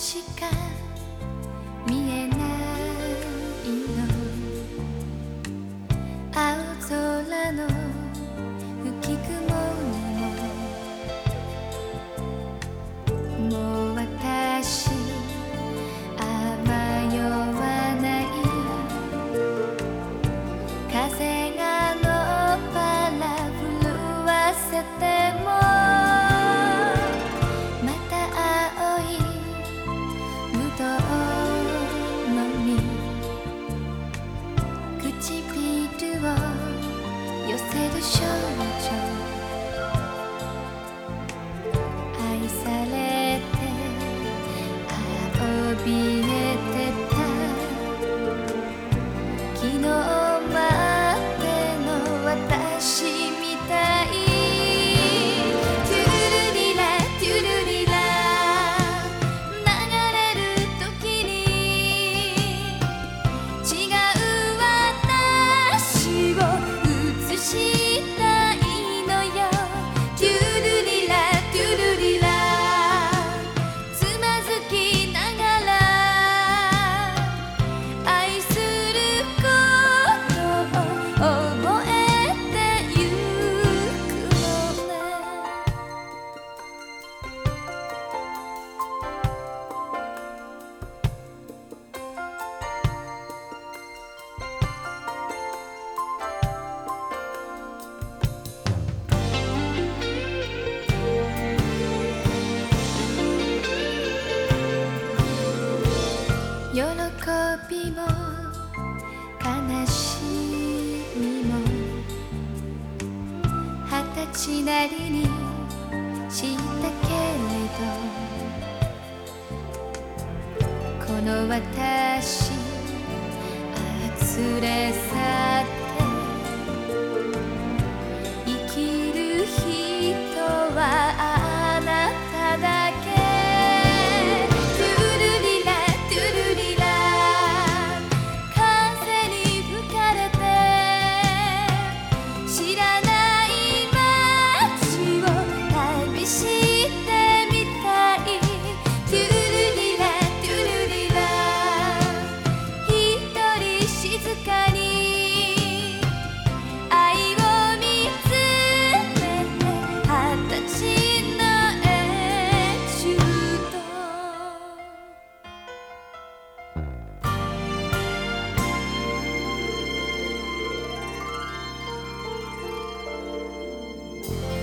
膝盖も悲しみも二十歳なりにしたけれどこの私あつれさ Bye.